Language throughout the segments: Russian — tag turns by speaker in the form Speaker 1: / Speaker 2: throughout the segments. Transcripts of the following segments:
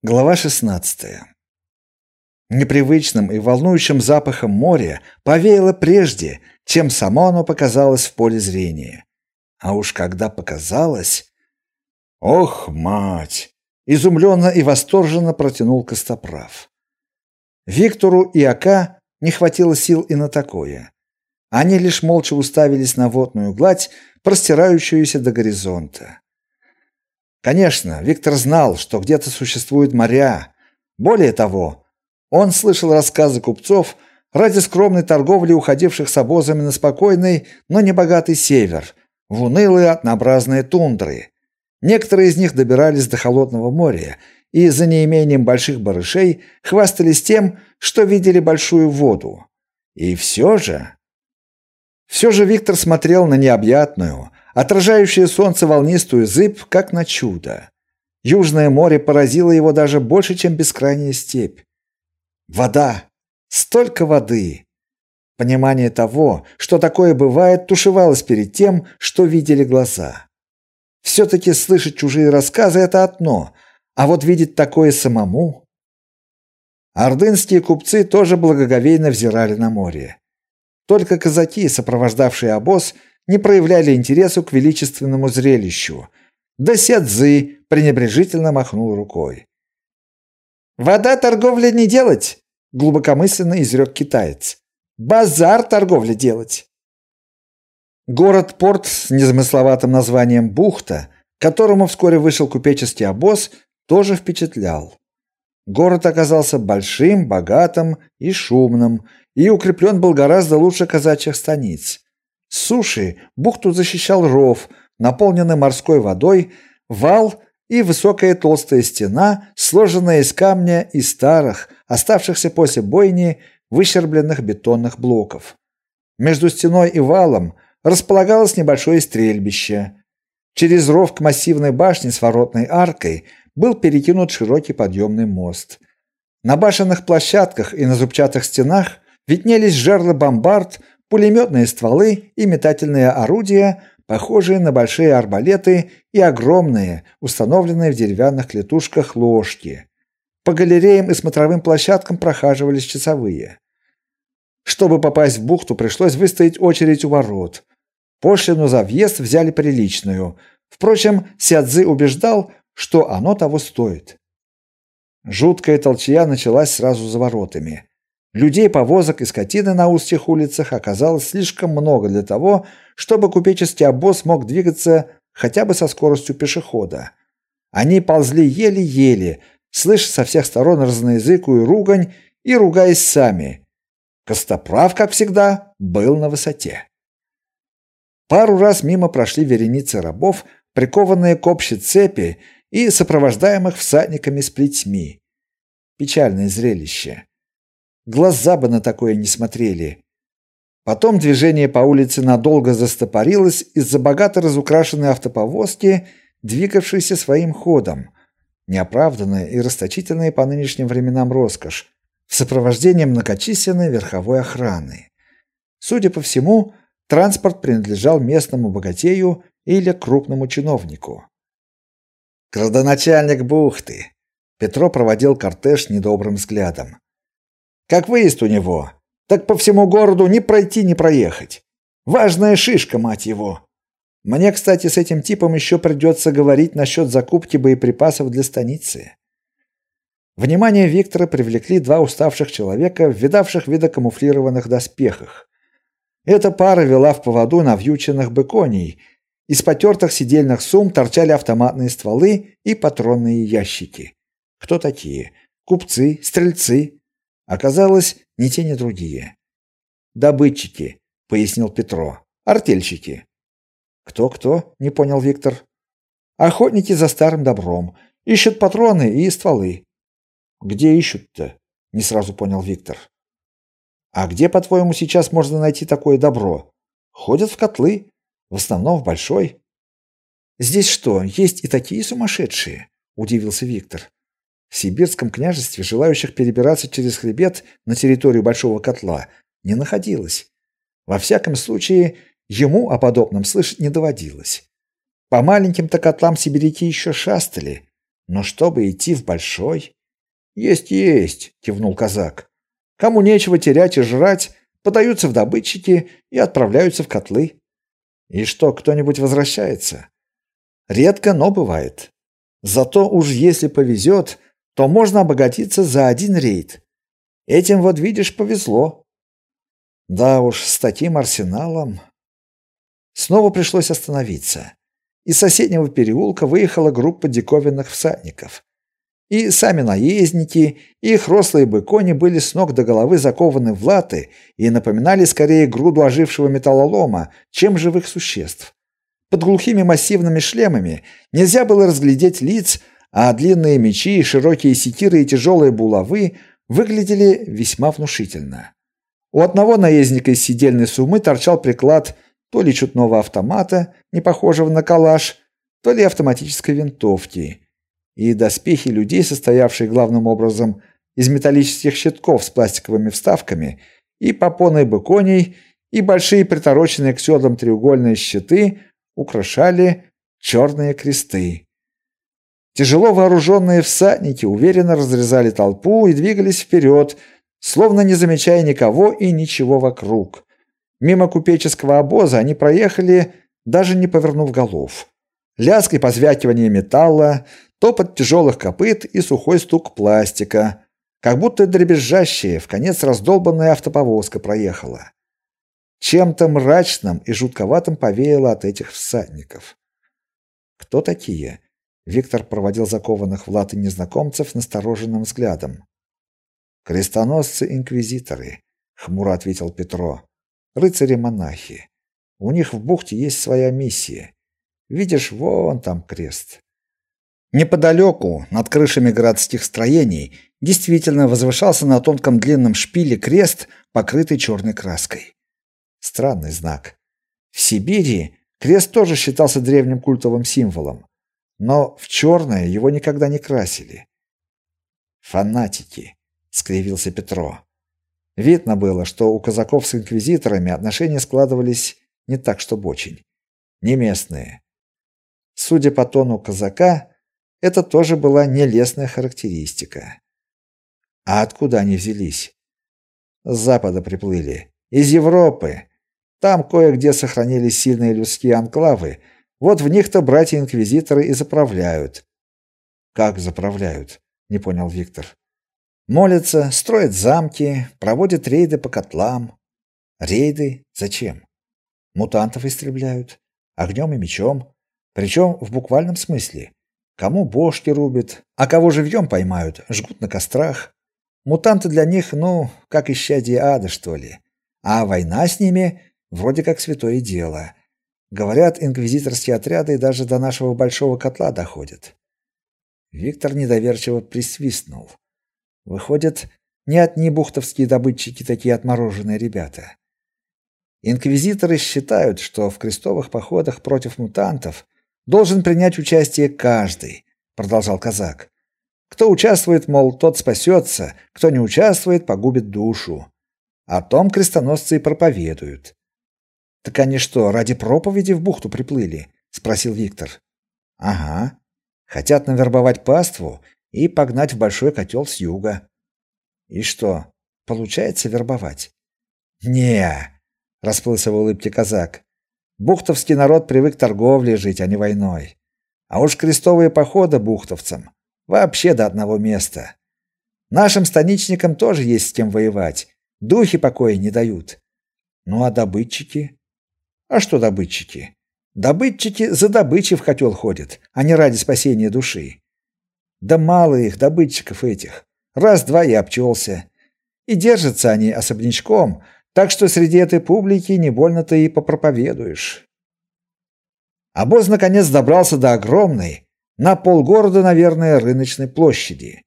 Speaker 1: Глава 16. Непривычным и волнующим запахом моря повеяло прежде, чем само оно показалось в поле зрения. А уж когда показалось... Ох, мать! Изумленно и восторженно протянул Костоправ. Виктору и Ака не хватило сил и на такое. Они лишь молча уставились на водную гладь, простирающуюся до горизонта. Конечно, Виктор знал, что где-то существуют моря. Более того, он слышал рассказы купцов ради скромной торговли, уходивших с обозами на спокойный, но небогатый север, в унылые однообразные тундры. Некоторые из них добирались до холодного моря и за неимением больших барышей хвастались тем, что видели большую воду. И все же... Все же Виктор смотрел на необъятную, отражающее солнце волнистую зыбь, как на чудо. Южное море поразило его даже больше, чем бескрайняя степь. Вода! Столько воды! Понимание того, что такое бывает, тушевалось перед тем, что видели глаза. Все-таки слышать чужие рассказы – это одно, а вот видеть такое самому… Ордынские купцы тоже благоговейно взирали на море. Только казаки, сопровождавшие обоз, не проявляли интересу к величественному зрелищу. Да Сядзы пренебрежительно махнул рукой. «Вода торговля не делать!» — глубокомысленно изрек китаец. «Базар торговля делать!» Город-порт с незамысловатым названием Бухта, которому вскоре вышел купеческий обоз, тоже впечатлял. Город оказался большим, богатым и шумным, и укреплен был гораздо лучше казачьих станиц. С суши бухту защищал ров, наполненный морской водой, вал и высокая толстая стена, сложенная из камня и старых, оставшихся после бойни, выщербленных бетонных блоков. Между стеной и валом располагалось небольшое стрельбище. Через ров к массивной башне с воротной аркой был перекинут широкий подъемный мост. На башенных площадках и на зубчатых стенах виднелись жерла бомбард, пулеметные стволы и метательные орудия, похожие на большие арбалеты и огромные, установленные в деревянных клетушках ложки. По галереям и смотровым площадкам прохаживались часовые. Чтобы попасть в бухту, пришлось выстоять очередь у ворот. Пошлину за въезд взяли приличную. Впрочем, Сядзы убеждал, что оно того стоит. Жуткая толчья началась сразу за воротами. Людей, повозок и скотины на узких улицах оказалось слишком много для того, чтобы купеческий обоз мог двигаться хотя бы со скоростью пешехода. Они ползли еле-еле, слыша со всех сторон разноязыкую ругань и ругаясь сами. Костоправ, как всегда, был на высоте. Пару раз мимо прошли вереницы рабов, прикованные к общей цепи и сопровождаемых всадниками с плетьми. Печальное зрелище. Глаза бы на такое не смотрели. Потом движение по улице надолго застопорилось из-за богато разукрашенной автоповозки, двигавшейся своим ходом. Неоправданная и расточительная по нынешним временам роскошь, в сопровождении многочисленной верховой охраны. Судя по всему, транспорт принадлежал местному богатею или крупному чиновнику. «Градоначальник бухты!» Петро проводил кортеж недобрым взглядом. Как выезд у него, так по всему городу ни пройти, ни проехать. Важная шишка, мать его. Мне, кстати, с этим типом еще придется говорить насчет закупки боеприпасов для станицы. Внимание Виктора привлекли два уставших человека в видавших видокамуфлированных доспехах. Эта пара вела в поводу навьюченных быконей. Из потертых сидельных сумм торчали автоматные стволы и патронные ящики. Кто такие? Купцы, стрельцы, Оказалось, ни те, ни другие. «Добытчики», — пояснил Петро. «Артельщики». «Кто-кто?» — не понял Виктор. «Охотники за старым добром. Ищут патроны и стволы». «Где ищут-то?» — не сразу понял Виктор. «А где, по-твоему, сейчас можно найти такое добро? Ходят в котлы, в основном в большой». «Здесь что, есть и такие сумасшедшие?» — удивился Виктор. В Сибирском княжестве желающих перебираться через хребет на территорию большого котла не находилось. Во всяком случае, ему о подобном слышать не доводилось. По маленьким-то котлам сибиряки еще шастали, Но чтобы идти в большой, есть есть, кивнул казак. Кому нечего терять и жрать, подаются в добытчики и отправляются в котлы. И что, кто-нибудь возвращается? Редко, но бывает. Зато уж если повезет, то можно обогатиться за один рейд. Этим вот видишь, повезло. Да уж, с таким арсеналом. Снова пришлось остановиться. Из соседнего переулка выехала группа диковинных всадников. И сами наездники, и их рослые быкони были с ног до головы закованы в латы и напоминали скорее груду ожившего металлолома, чем живых существ. Под глухими массивными шлемами нельзя было разглядеть лиц, а длинные мечи, широкие секиры и тяжелые булавы выглядели весьма внушительно. У одного наездника из сидельной сумы торчал приклад то ли чутного автомата, не похожего на калаш, то ли автоматической винтовки – и доспехи людей, состоявшие главным образом из металлических щитков с пластиковыми вставками, и попоны быконей, и большие притороченные к седлам треугольные щиты украшали черные кресты. Тяжело вооруженные всадники уверенно разрезали толпу и двигались вперед, словно не замечая никого и ничего вокруг. Мимо купеческого обоза они проехали, даже не повернув голов. Лязг и позвякивание металла, топот тяжелых копыт и сухой стук пластика, как будто дребезжащая, в конец раздолбанная автоповозка проехала. Чем-то мрачным и жутковатым повеяло от этих всадников. Кто такие? Виктор проводил закованных в латы незнакомцев настороженным взглядом. Крестоносцы-инквизиторы, хмуро ответил Петро. Рыцари-монахи. У них в бухте есть своя миссия. Видишь, вон там крест. Неподалеку, над крышами городских строений, действительно возвышался на тонком длинном шпиле крест, покрытый черной краской. Странный знак. В Сибири крест тоже считался древним культовым символом, но в черное его никогда не красили. Фанатики, скривился Петро. Видно было, что у казаков с инквизиторами отношения складывались не так, чтобы очень. Не местные. Судя по тону казака, это тоже была нелестная характеристика. А откуда они взялись? С запада приплыли, из Европы. Там кое-где сохранились сильные людские анклавы. Вот в них-то братья-инквизиторы и заправляют. Как заправляют? Не понял Виктор. Молятся, строят замки, проводят рейды по котлам. Рейды зачем? Мутантов истребляют огнем и мечом, причем в буквальном смысле. Кому бошки рубят, а кого живьем поймают, жгут на кострах. Мутанты для них, ну, как исчадие ада, что ли. А война с ними вроде как святое дело. Говорят, инквизиторские отряды даже до нашего большого котла доходят. Виктор недоверчиво присвистнул. Выходит, не одни бухтовские добытчики такие отмороженные ребята. Инквизиторы считают, что в крестовых походах против мутантов должен принять участие каждый, продолжал казак. Кто участвует, мол, тот спасется, кто не участвует, погубит душу. О том крестоносцы и проповедуют. Так они что, ради проповеди в бухту приплыли? спросил Виктор. Ага. Хотят навербовать паству и погнать в большой котел с юга. И что, получается вербовать? Не, расплылся в улыбке казак. Бухтовский народ привык торговле жить, а не войной. А уж крестовые походы бухтовцам вообще до одного места. Нашим станичникам тоже есть с кем воевать. Духи покоя не дают. Ну а добытчики? А что добытчики? Добытчики за добычей в котел ходят, а не ради спасения души. Да мало их добытчиков этих. Раз-два и обчелся. И держатся они особнячком, так что среди этой публики не больно-то и попроповедуешь. Обоз наконец добрался до огромной, на полгорода, наверное, рыночной площади.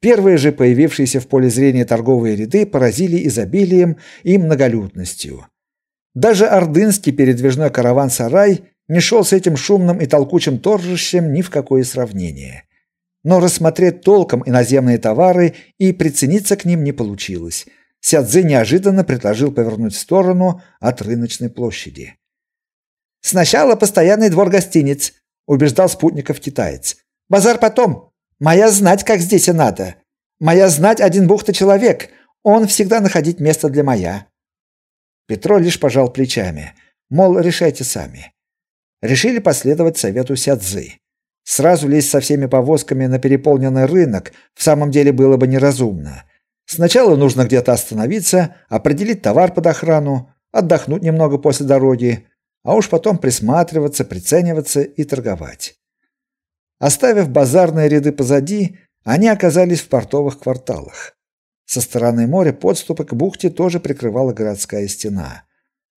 Speaker 1: Первые же появившиеся в поле зрения торговые ряды поразили изобилием и многолюдностью. Даже ордынский передвижной караван-сарай не шел с этим шумным и толкучим торжищем ни в какое сравнение. Но рассмотреть толком иноземные товары и прицениться к ним не получилось – Сядзы неожиданно предложил повернуть в сторону от рыночной площади. «Сначала постоянный двор гостиниц», — убеждал спутников китаец. «Базар потом. Моя знать, как здесь и надо. Моя знать один бухта человек. Он всегда находить место для моя. Петро лишь пожал плечами, мол, решайте сами. Решили последовать совету Сядзы. Сразу лезть со всеми повозками на переполненный рынок в самом деле было бы неразумно. Сначала нужно где-то остановиться, определить товар под охрану, отдохнуть немного после дороги, а уж потом присматриваться, прицениваться и торговать. Оставив базарные ряды позади, они оказались в портовых кварталах. Со стороны моря подступы к бухте тоже прикрывала городская стена.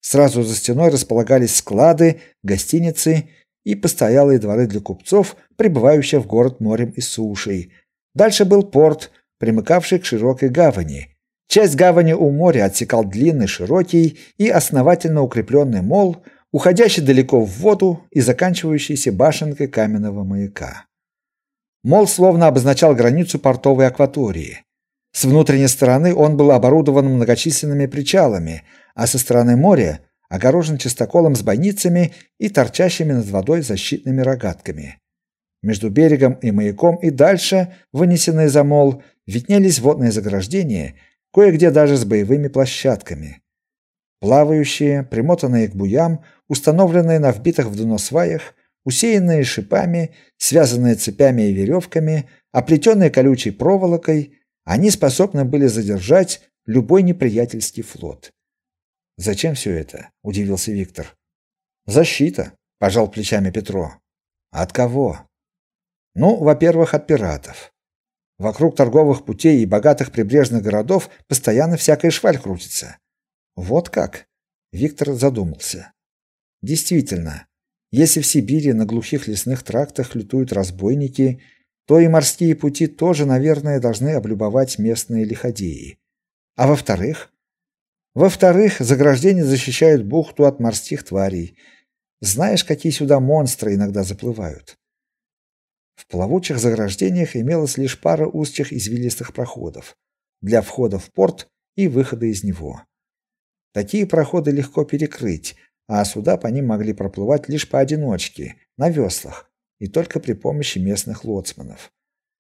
Speaker 1: Сразу за стеной располагались склады, гостиницы и постоялые дворы для купцов, прибывающих в город морем и сушей. Дальше был порт, примыкавший к широкой гавани. Часть гавани у моря отсекал длинный, широкий и основательно укрепленный мол, уходящий далеко в воду и заканчивающийся башенкой каменного маяка. Мол словно обозначал границу портовой акватории. С внутренней стороны он был оборудован многочисленными причалами, а со стороны моря огорожен чистоколом с бойницами и торчащими над водой защитными рогатками. Между берегом и маяком и дальше, вынесенные за мол, виднелись водные заграждения, кое-где даже с боевыми площадками. Плавающие, примотанные к буям, установленные на вбитых в дно сваях, усеянные шипами, связанные цепями и веревками, оплетенные колючей проволокой, они способны были задержать любой неприятельский флот. Зачем все это? удивился Виктор. Защита, пожал плечами Петро. От кого? Ну, во-первых, от пиратов. Вокруг торговых путей и богатых прибрежных городов постоянно всякая шваль крутится. Вот как? Виктор задумался. Действительно, если в Сибири на глухих лесных трактах лютуют разбойники, то и морские пути тоже, наверное, должны облюбовать местные лиходеи. А во-вторых, во-вторых, заграждения защищают бухту от морских тварей. Знаешь, какие сюда монстры иногда заплывают? В плавучих заграждениях имелось лишь пара узких извилистых проходов для входа в порт и выхода из него. Такие проходы легко перекрыть, а суда по ним могли проплывать лишь поодиночке, на веслах, и только при помощи местных лоцманов.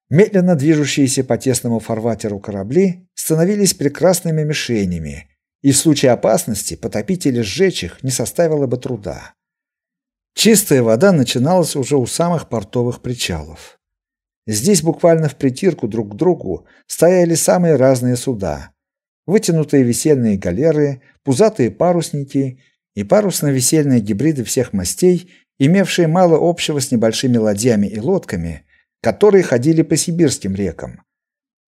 Speaker 1: Медленно движущиеся по тесному фарватеру корабли становились прекрасными мишенями, и в случае опасности потопить или сжечь их не составило бы труда. Чистая вода начиналась уже у самых портовых причалов. Здесь буквально в притирку друг к другу стояли самые разные суда: вытянутые весельные галеры, пузатые парусники и парусно-весельные гибриды всех мастей, имевшие мало общего с небольшими ладьями и лодками, которые ходили по сибирским рекам.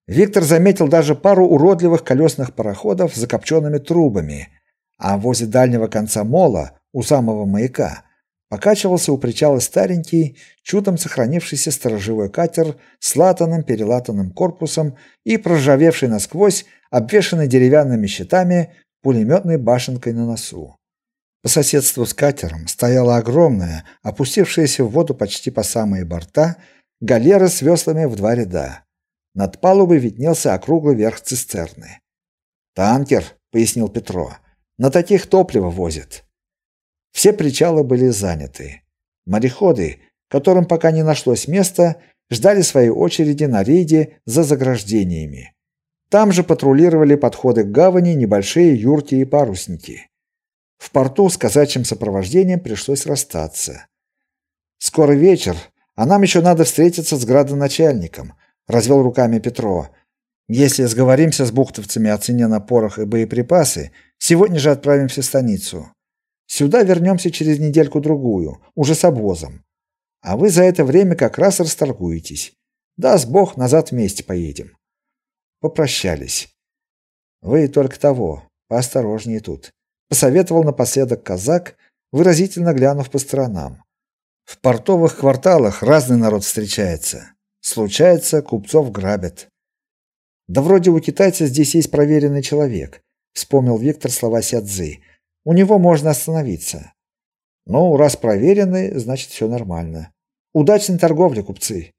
Speaker 1: Виктор заметил даже пару уродливых колесных пароходов с закопченными трубами, а возле дальнего конца мола, у самого маяка, Покачивался у причала старенький, чудом сохранившийся сторожевой катер с латаным перелатанным корпусом и проржавевший насквозь, обвешанный деревянными щитами, пулеметной башенкой на носу. По соседству с катером стояла огромная, опустившаяся в воду почти по самые борта, галера с веслами в два ряда. Над палубой виднелся округлый верх цистерны. «Танкер», — пояснил Петро, — «на таких топливо возят». Все причалы были заняты. Мореходы, которым пока не нашлось места, ждали своей очереди на рейде за заграждениями. Там же патрулировали подходы к гавани небольшие юрти и парусники. В порту с казачьим сопровождением пришлось расстаться. Скоро вечер, а нам еще надо встретиться с градоначальником, развел руками Петро. Если сговоримся с бухтовцами о цене на порох и боеприпасы, сегодня же отправимся в станицу. Сюда вернемся через недельку-другую, уже с обозом. А вы за это время как раз расторгуетесь. Даст Бог, назад вместе поедем. Попрощались. Вы только того, поосторожнее тут, посоветовал напоследок казак, выразительно глянув по сторонам. В портовых кварталах разный народ встречается. Случается, купцов грабят. Да вроде у китайца здесь есть проверенный человек, вспомнил Виктор слова Сядзы. У него можно остановиться. Ну, раз проверенный, значит все нормально. Удачной торговли, купцы.